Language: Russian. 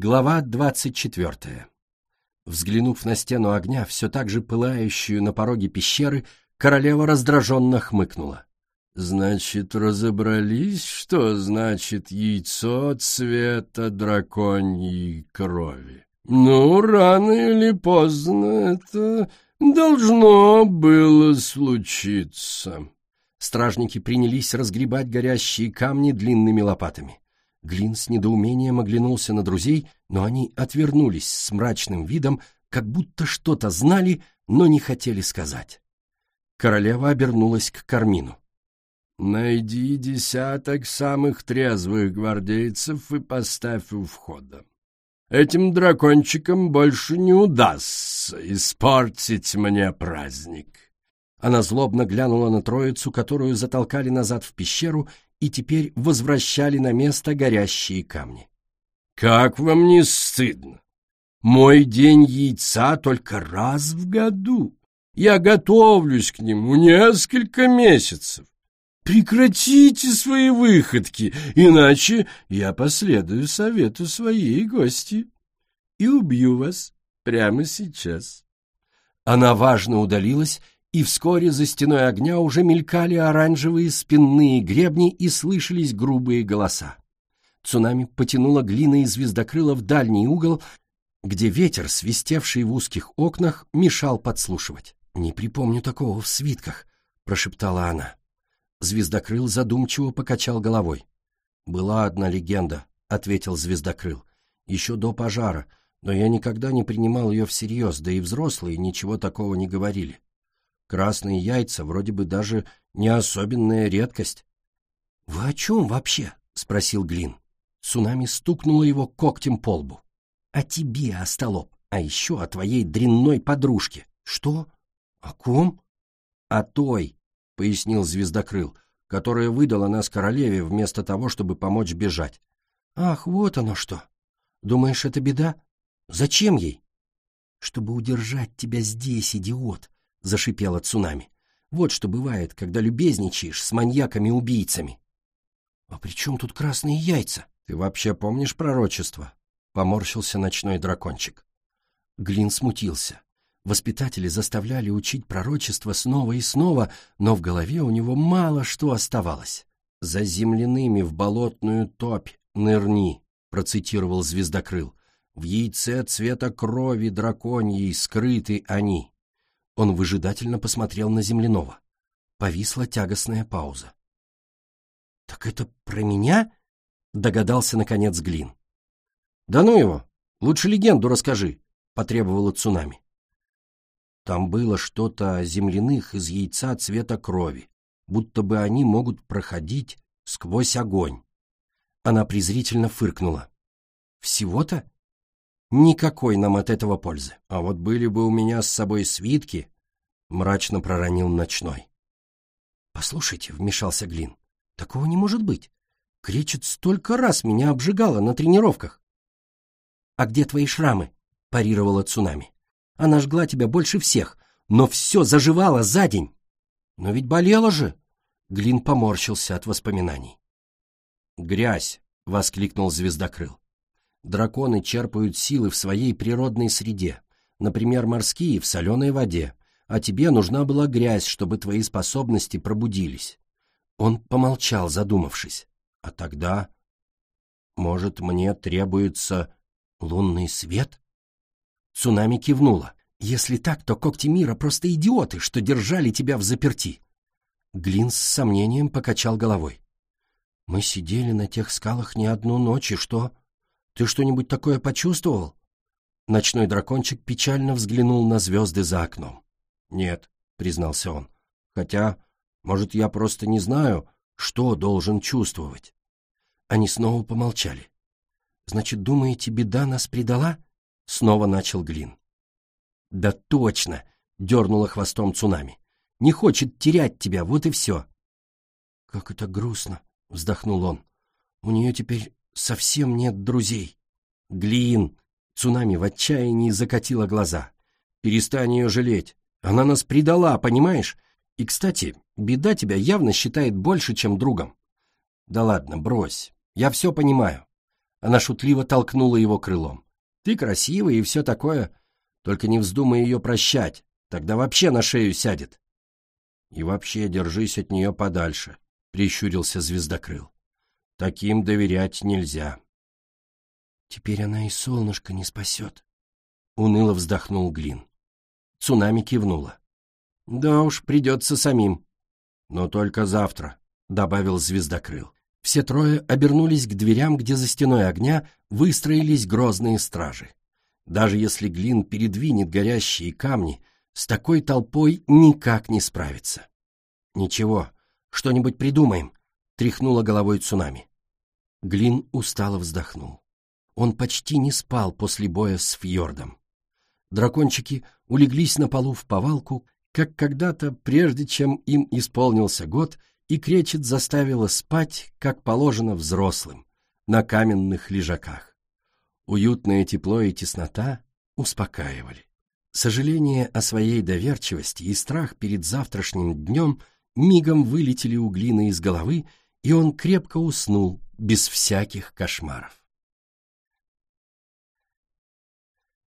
Глава двадцать четвертая. Взглянув на стену огня, все так же пылающую на пороге пещеры, королева раздраженно хмыкнула. «Значит, разобрались, что значит яйцо цвета драконьей крови? Ну, рано или поздно это должно было случиться». Стражники принялись разгребать горящие камни длинными лопатами. Глин с недоумением оглянулся на друзей, но они отвернулись с мрачным видом, как будто что-то знали, но не хотели сказать. Королева обернулась к Кармину. «Найди десяток самых трезвых гвардейцев и поставь у входа. Этим дракончикам больше не удастся испортить мне праздник». Она злобно глянула на троицу, которую затолкали назад в пещеру и теперь возвращали на место горящие камни. «Как вам не стыдно? Мой день яйца только раз в году. Я готовлюсь к нему несколько месяцев. Прекратите свои выходки, иначе я последую совету своей гости и убью вас прямо сейчас». Она важно удалилась и вскоре за стеной огня уже мелькали оранжевые спинные гребни и слышались грубые голоса. Цунами потянуло глиной звездокрыла в дальний угол, где ветер, свистевший в узких окнах, мешал подслушивать. «Не припомню такого в свитках», — прошептала она. Звездокрыл задумчиво покачал головой. «Была одна легенда», — ответил Звездокрыл, — «еще до пожара, но я никогда не принимал ее всерьез, да и взрослые ничего такого не говорили. Красные яйца вроде бы даже не особенная редкость. — Вы о чем вообще? — спросил Глин. Цунами стукнула его когтем по лбу. — О тебе, остолоп, а еще о твоей дрянной подружке. — Что? О ком? — О той, — пояснил Звездокрыл, которая выдала нас королеве вместо того, чтобы помочь бежать. — Ах, вот оно что! Думаешь, это беда? Зачем ей? — Чтобы удержать тебя здесь, идиот, — зашипела цунами. «Вот что бывает, когда любезничаешь с маньяками-убийцами». «А при чем тут красные яйца?» «Ты вообще помнишь пророчество?» — поморщился ночной дракончик. Глин смутился. Воспитатели заставляли учить пророчество снова и снова, но в голове у него мало что оставалось. «За земляными в болотную топь нырни», — процитировал звездокрыл. «В яйце цвета крови драконьей скрыты они». Он выжидательно посмотрел на земляного. Повисла тягостная пауза. «Так это про меня?» — догадался, наконец, Глин. «Да ну его! Лучше легенду расскажи!» — потребовала цунами. Там было что-то земляных из яйца цвета крови, будто бы они могут проходить сквозь огонь. Она презрительно фыркнула. «Всего-то? Никакой нам от этого пользы. А вот были бы у меня с собой свитки, мрачно проронил ночной. Послушайте, вмешался Глин, такого не может быть. Кречет столько раз меня обжигала на тренировках. А где твои шрамы? парировала цунами. Она жгла тебя больше всех, но все заживало за день. Но ведь болела же. Глин поморщился от воспоминаний. «Грязь!» — воскликнул звездокрыл. Драконы черпают силы в своей природной среде, например, морские в соленой воде, а тебе нужна была грязь, чтобы твои способности пробудились. Он помолчал, задумавшись. А тогда, может, мне требуется лунный свет? Цунами кивнула. Если так, то когти мира просто идиоты, что держали тебя в заперти. Глин с сомнением покачал головой. Мы сидели на тех скалах не одну ночь, и что? Ты что-нибудь такое почувствовал? Ночной дракончик печально взглянул на звезды за окном. «Нет», — признался он, — «хотя, может, я просто не знаю, что должен чувствовать». Они снова помолчали. «Значит, думаете, беда нас предала?» — снова начал Глин. «Да точно!» — дернула хвостом цунами. «Не хочет терять тебя, вот и все». «Как это грустно!» — вздохнул он. «У нее теперь совсем нет друзей. Глин! Цунами в отчаянии закатила глаза. Перестань ее жалеть. Она нас предала, понимаешь? И, кстати, беда тебя явно считает больше, чем другом. Да ладно, брось. Я все понимаю. Она шутливо толкнула его крылом. Ты красивая и все такое, только не вздумай ее прощать, тогда вообще на шею сядет. И вообще держись от нее подальше, — прищурился звездокрыл. Таким доверять нельзя. Теперь она и солнышко не спасет, — уныло вздохнул Глин. Цунами кивнула. Да уж, придется самим. Но только завтра, — добавил звездокрыл. Все трое обернулись к дверям, где за стеной огня выстроились грозные стражи. Даже если Глин передвинет горящие камни, с такой толпой никак не справится. «Ничего, что-нибудь придумаем», — тряхнула головой цунами. Глин устало вздохнул. Он почти не спал после боя с Фьордом. Дракончики улеглись на полу в повалку, как когда-то, прежде чем им исполнился год, и кречет заставила спать, как положено взрослым, на каменных лежаках. Уютное тепло и теснота успокаивали. Сожаление о своей доверчивости и страх перед завтрашним днем мигом вылетели у Глины из головы, и он крепко уснул без всяких кошмаров.